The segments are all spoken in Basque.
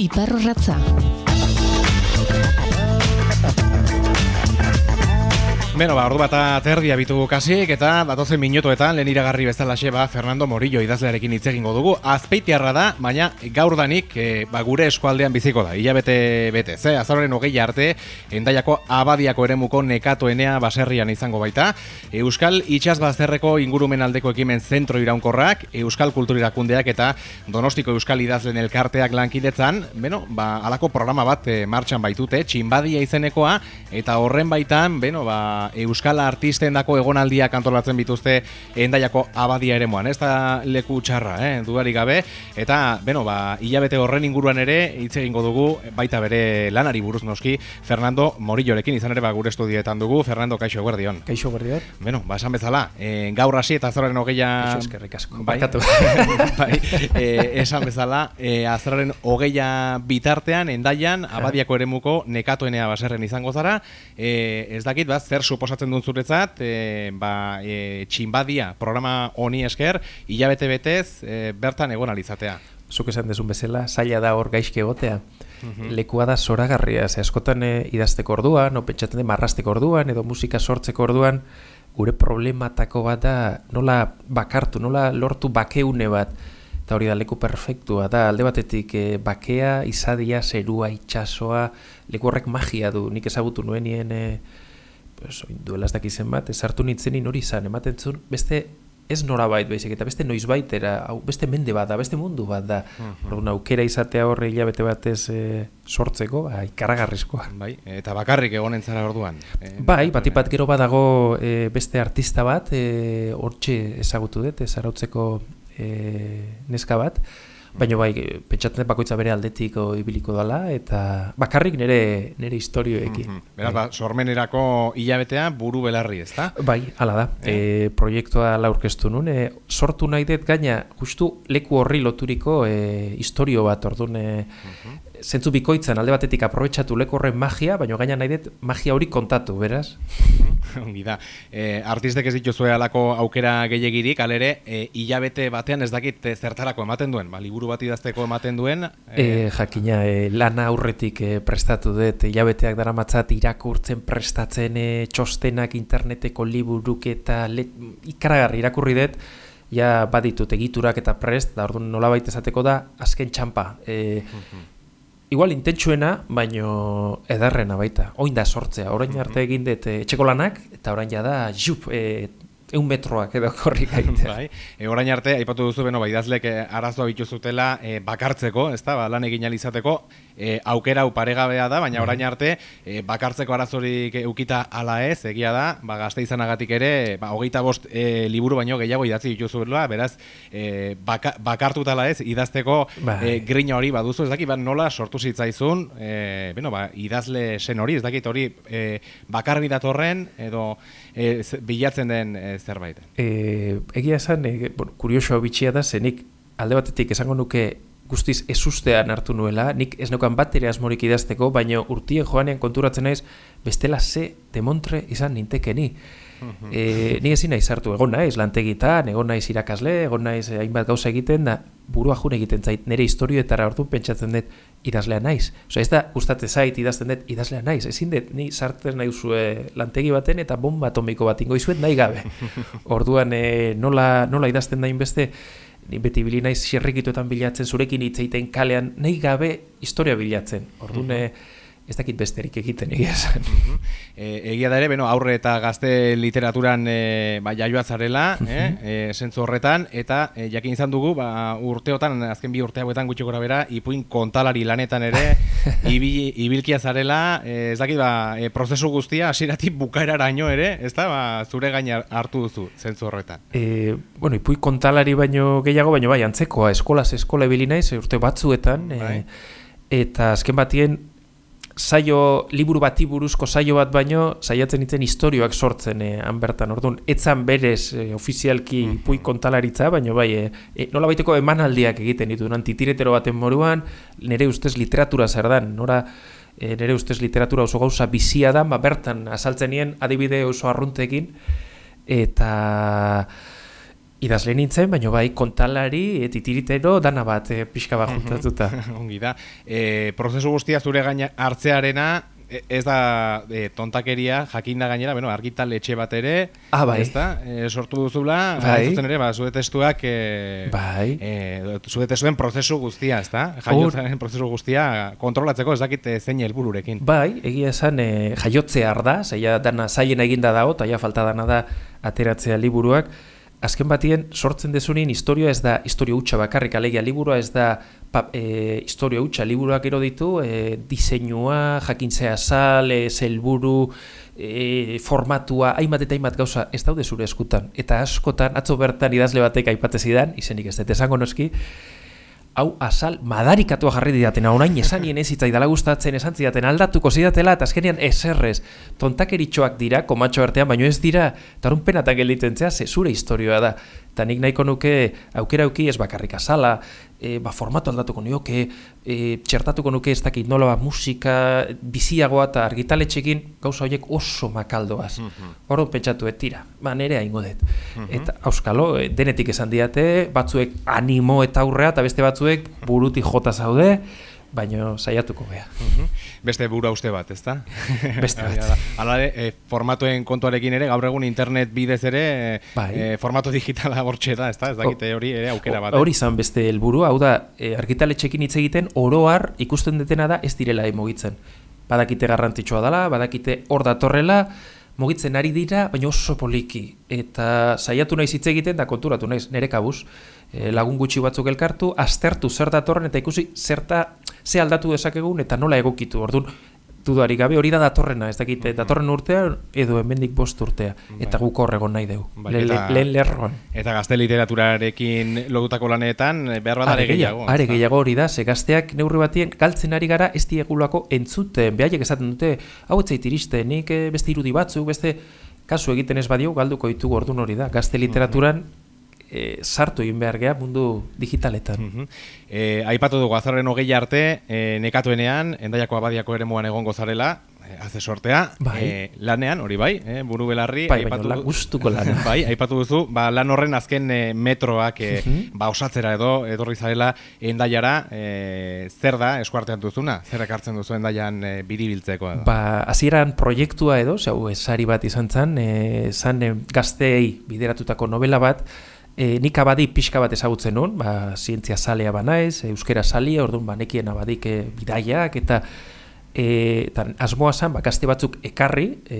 Iparrorratza. Beno, ba, ordu bat aterdia bitugu kasik, eta datozen minutuetan lehen iragarri bezalaxe ba, Fernando Morillo idazlearekin hitz egingo dugu. Azpeitiarra da, baina gaurdanik e, ba, gure eskualdean biziko da. Ila bete ze, azaloren hogei arte, endaiako abadiako eremuko nekatoenea baserrian izango baita. Euskal Itxas Bazterreko ingurumen aldeko ekimen zentro iraunkorrak, Euskal Kulturirakundeak eta Donostiko Euskal Idazlen elkarteak lankidetzan, beno, ba, alako programa bat e, martxan baitute, txinbadia izenekoa, eta horren baitan, beno, ba, euskal artisten dako egonaldiak antolatzen bituzte endaiako abadia ere moan, ez da leku txarra, eh, dudari gabe, eta, beno, ba, hilabete horren inguruan ere, hitz egingo dugu, baita bere lanari buruz noski, Fernando Morillorekin, izan ere, ba, gure estudietan dugu, Fernando, kaixo guardion. Kaixo guardion. Beno, ba, esan bezala, e, gaur hasi eta azararen hogeia... Kaixo eskerrik asko. Bai, bai, e, esan bezala, e, azararen hogeia bitartean, endaian, abadiako eremuko nekatoenea baserren izango zara, e, ez dakit, ba, zer suposatzen duen zuretzat, e, ba, e, txinbadia programa honi esker, hilabete betez e, bertan egon alizatea. Zuk esan desun bezala, zaila da hor gaizke egotea. Mhm. Lekua da zoragarria, ze askotan e, idazteko orduan, o pentsatzen de marrasteko orduan, edo musika sortzeko orduan, gure problematako bat da nola bakartu, nola lortu bakeune bat, eta hori da leku perfektua da, alde batetik e, bakea, izadia, zerua, itxasoa, leku horrek magia du, nik ezagutu nuen nien... E, pues, duela ez dakizen bat, ezartu nintzen hori izan, ematen zuen, beste ez nora bait baizik, eta beste noiz baitera, hau, beste mende bat da, beste mundu bat da. Mm aukera izatea horre hilabete batez e, sortzeko, ba, ikaragarrizkoa. Bai, eta bakarrik egonen zara orduan. E, bai, bat ipat gero badago e, beste artista bat, e, hortxe ezagutu dut, ezarautzeko e, neska bat, Baina bai, pentsatzen bakoitza bere aldetik ibiliko dela eta bakarrik nire nire istorioekin. Mm -hmm. Beraz, ba, sormenerako hilabetea buru belarri, ezta? Bai, hala da. E, proiektua la aurkeztu nun, e, sortu nahi dut gaina justu leku horri loturiko e, istorio bat, orduan e, zentzu bikoitzan alde batetik aprobetsatu leko horren magia, baina gaina nahi dut magia hori kontatu, beraz? Ongi da. E, artistek ez dituzue alako aukera gehiagirik, alere, e, hilabete batean ez dakit zertarako ematen duen, ba, liburu bat idazteko ematen duen? E... E, jakina, e, lana aurretik e, prestatu dut, hilabeteak dara matzat irakurtzen prestatzen e, txostenak interneteko liburuk eta le, ikaragarri irakurri dut, ja baditut egiturak eta prest, da orduan nola baita esateko da, azken txampa. E, igual intentsuena, baino edarrena baita. Oin da sortzea, orain arte egin dut eh, etxeko lanak, eta orain da, jup, e, eun metroak edo korri gaitea. bai, e, orain arte, aipatu duzu, beno, bai, idazlek e, arazoa bituzutela e, bakartzeko, ez da, ba, lan egin alizateko, e, aukera uparegabea da, baina orain arte, e, bakartzeko arazorik eukita ala ez, egia da, ba, gazte izanagatik ere, ba, hogeita bost e, liburu baino gehiago idatzi dituzuela, beraz, e, baka, bakartuta ala ez, idazteko bai. e, grina hori baduzu, ez dakit, ba, nola sortu zitzaizun, e, bueno, ba, idazle sen hori, ez dakit hori e, bakarri datorren, edo e, bilatzen den e, zerbait. E, egia esan, e, bueno, kurioso bitxia da, zenik alde batetik esango nuke guztiz ezustean hartu nuela, nik ez neukan bat ere asmorik idazteko, baina urtien joanean konturatzen naiz, bestela ze demontre izan nintekeni. E, ni ezin naiz hartu egon naiz lantegitan, egon naiz irakasle, egon naiz hainbat gauza egiten da burua jun egiten zait nire historioetara ordu pentsatzen dut idazlea naiz. Osea, ez da gustate zait idazten dut idazlea naiz. Ezin dut ni sartzen nahi zue lantegi baten eta bomba atomiko bat ingo izuet nahi gabe. Orduan e, nola, nola idazten dain beste ni beti bili naiz xerrikituetan bilatzen zurekin hitz egiten kalean nahi gabe historia bilatzen. Orduan ez dakit besterik egiten egia esan. e, egia da ere, beno, aurre eta gazte literaturan e, ba, jaioa zarela, eh, e, horretan, eta e, jakin izan dugu, ba, urteotan, azken bi urte hauetan gutxi gora bera, ipuin kontalari lanetan ere, ibil, ibilkia zarela, e, ez dakit, ba, e, prozesu guztia, asiratik bukaerara ino ere, ez da, ba, zure gaina hartu duzu, zentzu horretan. E, bueno, ipuin kontalari baino gehiago, baino bai, antzekoa, eskolaz eskola ebilinaiz, urte batzuetan, e, bai. eta azken batien, saio liburu bati buruzko saio bat baino saiatzen itzen istorioak sortzen eh, han bertan. Orduan, etzan berez eh, ofizialki mm -hmm. kontalaritza, baino bai, eh, eh, nola baiteko emanaldiak egiten ditu, antitiretero baten moruan, nire ustez literatura zer dan, nora eh, nire ustez literatura oso gauza bizia da, ba, bertan azaltzen nien adibide oso arruntekin, eta idazle nintzen, baina bai kontalari, e, titiritero, dana bat e, pixka bat juntatuta. Ongi da. E, prozesu guztia zure gaina hartzearena, ez da e, tontakeria jakinda gainera, bueno, argitaletxe bat ere, ah, bai. ez da, e, sortu duzula, bai. ere, ba, zure testuak, e, bai. e, zure testuen prozesu guztia, ez da? Jaiotzaren prozesu guztia kontrolatzeko ez dakit zein helbururekin. Bai, egia esan, e, jaiotzea da, zaila dana zaien eginda dago, eta ja falta dana da ateratzea liburuak, azken batien sortzen dezunin historia ez da historia hutsa bakarrik alegia liburua ez da pa, e, historia hutsa liburuak ero ditu e, diseinua, jakintzea sal, e, zelburu, e, formatua, hainbat eta hainbat gauza ez daude zure eskutan. Eta askotan, atzo bertan idazle batek aipatzezidan, izenik ez dut esango noski, hau asal madarikatua jarri didaten, orain esanien ez dala gustatzen esan zidaten aldatuko zidatela, eta azkenean eserrez, tontakeritxoak dira, komatxo artean, baino ez dira, tarun penatan gelditzen zea, ze zure historioa da. Eta nik nahiko nuke aukera auki ez bakarrik asala, e, ba, formatu aldatuko nioke, e, txertatuko nuke ez dakit nola ba, musika biziagoa eta argitaletxekin gauza horiek oso makaldoaz. Mm -hmm. pentsatu ez tira, ba, nere haingo dut. Mhm. Eta auskalo, e, denetik esan diate, batzuek animo eta aurrea, eta beste batzuek buruti jota zaude, baino saiatuko gea. Mhm. Beste bura uste bat, ezta? Beste bat. Hala e, formatuen kontuarekin ere, gaur egun internet bidez ere, bai. e, formato digitala gortxe da, ezta? Ez dakite hori ere aukera bat. Hori izan beste helburu hau da, e, argitaletxekin hitz egiten, oroar ikusten detena da ez direla emogitzen. Badakite garrantzitsua dela, badakite hor datorrela, mugitzen ari dira, baina oso poliki. Eta saiatu naiz hitz egiten da konturatu naiz, nere kabuz, e, lagun gutxi batzuk elkartu, aztertu zer datorren eta ikusi zerta ze aldatu dezakegun eta nola egokitu. Orduan, dudarik gabe hori da datorrena, ez dakit, mm datorren urtea edo hemendik bost urtea, bai. eta guk horregon nahi dugu, bai, lehen lerroan. Eta gazte literaturarekin logutako lanetan, behar bat are gehiago. Are gehiago hori da, ze gazteak neurri batien galtzen ari gara ez diegulako entzuten, behaiek esaten dute, hau etzait iriste, nik eh, beste irudi batzuk, beste kasu egiten ez badio, galduko ditugu ordun hori da, gazte literaturan e, sartu egin behar geha mundu digitaletan. Mm aipatu dugu azarren hogei arte, e, nekatuenean, endaiako abadiako ere muan egongo zarela, haze sortea, bai. lanean, hori bai, e, buru belarri, bai, aipatu, bai, gustuko lan. bai, aipatu duzu, ba, lan horren azken metroak e, ba, osatzera edo, edorri zarela endaiara, e, zer da eskuartean duzuna? Zer ekartzen duzu endaian e, biribiltzeko? Edo? Ba, azieran proiektua edo, zau, esari bat izan zen, e, zan e, gazteei bideratutako novela bat, E, nik abadi pixka bat ezagutzen nuen, ba, zientzia salea ba naiz, euskera salia, orduan ba, nekien abadik e, bidaiak, eta e, eta asmoa zen, ba, gazte batzuk ekarri, e,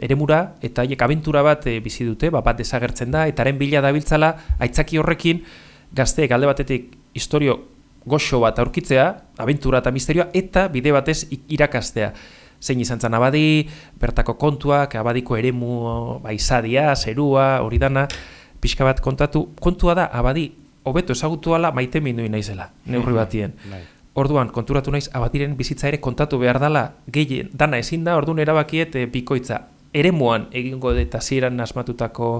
eremura, eta haiek abentura bat e, bizi dute, ba, bat desagertzen da, eta haren bila dabiltzala, aitzaki horrekin, gazteek alde batetik historio goxo bat aurkitzea, abentura eta misterioa, eta bide batez irakastea. Zein izan zen abadi, bertako kontuak, abadiko eremu ba, izadia, zerua, hori dana, pixka bat kontatu, kontua da, abadi, hobeto ezagutu ala maite mindu naizela, neurri mm-hmm. batien. Bai. Orduan, konturatu naiz, abadiren bizitza ere kontatu behar dela, gehien, dana ezin da, orduan erabakiet e, bikoitza, ere muan egingo eta ziren asmatutako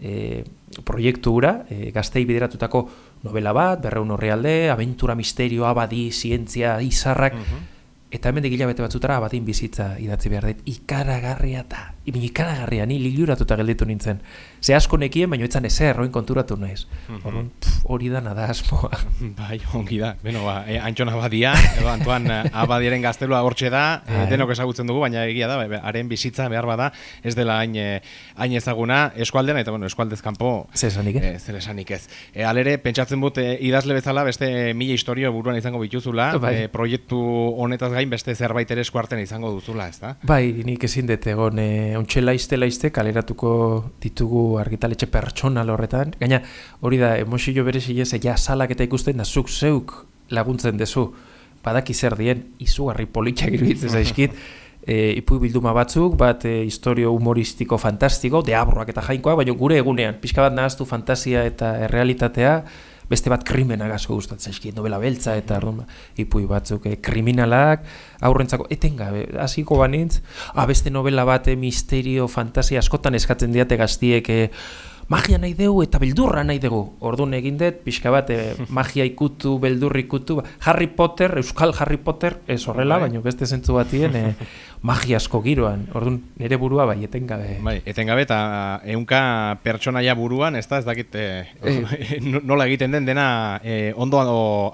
e, proiektu gura, e, gaztei bideratutako novela bat, berreun horrealde, aventura, misterio, abadi, zientzia, izarrak, mm-hmm. Eta hemen degila batzutara abadin bizitza idatzi behar dut. Ikaragarria eta, ikaragarria, ni liluratuta gelditu nintzen. Ze asko nekien, baina etzan ezer, roin konturatu naiz. Mhm. Hori da nada asmoa. Bai, ongi da. Beno, ba, e, Antxon Abadia, edo Antoan eh, Abadiaren gaztelua hortxe da, e, denok ezagutzen dugu, baina egia da, bai, haren bizitza behar bada, ez dela hain, hain ezaguna, eskualdean, eta bueno, eskualdez kanpo, zer esanik ez. zer esanik ez. E, alere, pentsatzen dut, idazle bezala, beste mila historio buruan izango bituzula, bai. e, proiektu honetaz gain beste zerbait ere eskuarten izango duzula, ez da? Bai, nik ezin dut egon, e, ontxe laizte laizte, kaleratuko ditugu argitaletxe pertsonal horretan. Gaina, hori da, emozio berezi ez, ja salak eta ikusten da, zuk zeuk laguntzen dezu, badaki zer dien, izugarri politxak iruditzen zaizkit, e, ipu bilduma batzuk, bat e, historio humoristiko fantastiko, deabroak eta jainkoa, baina gure egunean, pixka bat nahaztu fantasia eta errealitatea, beste bat krimena asko gustatzen zaizkit, novela beltza eta ardun, ipui batzuk, eh, kriminalak, aurrentzako, etengabe, hasiko banintz, ah, beste novela bat, eh, misterio, fantasia, askotan eskatzen diate gaztiek, eh, magia nahi dugu eta beldurra nahi dugu. Orduan egin dut, pixka bat, e, magia ikutu, beldurri ikutu, Harry Potter, Euskal Harry Potter, ez horrela, bai. baina beste zentzu batien, e, magia asko giroan. Orduan, nire burua bai, etengabe. Bai, etengabe eta eunka pertsonaia buruan, ez da, ez dakit, e, nola egiten den dena e, ondo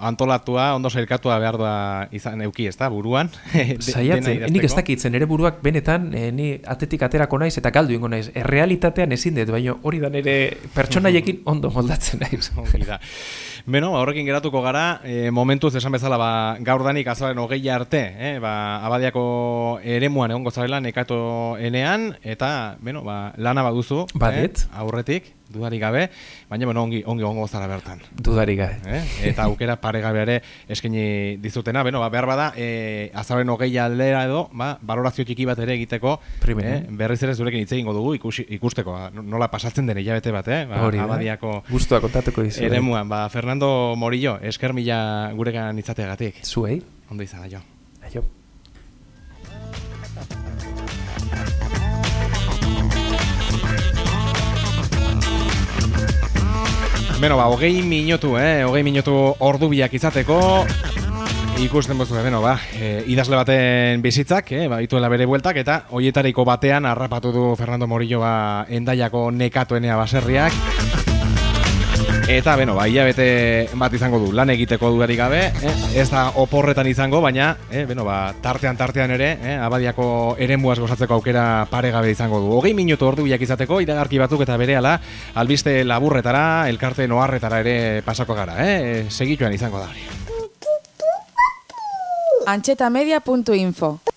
antolatua, ondo zailkatua behar da izan euki, ez da, buruan. Zaiatzen, nik ez dakitzen, nire buruak benetan, e, ni atetik aterako naiz eta galdu ingo naiz. Errealitatean ezin dut, baina hori da nire pertsonaiekin ondo moldatzen naiz. Beno, horrekin geratuko gara, e, momentuz esan bezala ba, gaur danik azaren hogei arte, eh, ba, abadiako eremuan egongo zarela nekato enean, eta, beno, ba, lana baduzu, eh, aurretik, dudarik gabe, baina bueno, ongi ongi ongo zara bertan. Dudarik gabe. Eh? Eta aukera paregabe ere eskaini dizutena, beno, ba, behar bada, e, azaren hogei aldera edo, ba, balorazio txiki bat ere egiteko, eh? berriz ere zurekin hitz egingo dugu ikusi, ikusteko, ba, nola pasatzen den hilabete bat, eh? Ba, Hori, abadiako Guztua kontatuko dizu. Ere muan, ba, Fernando Morillo, esker mila gurekan itzateagatik. Zuei. Ondo izan, aio. Aio. Beno, ba, hogei minutu, eh? Hogei minutu ordu biak izateko ikusten bozu, beno, ba, e, idazle baten bizitzak, eh, ba, ituela bere bueltak, eta hoietariko batean harrapatu du Fernando Morillo ba, endaiako nekatoenea baserriak. Eta, beno, ba, bete bat izango du, lan egiteko dudarik gabe, eh? ez da oporretan izango, baina, eh, beno, ba, tartean tartean ere, eh, abadiako ere gozatzeko aukera pare gabe izango du. Hogei minutu ordu bilak izateko, iragarki batzuk eta bere ala, albiste laburretara, elkarte noarretara ere pasako gara, eh? segituan izango da hori. Antxetamedia.info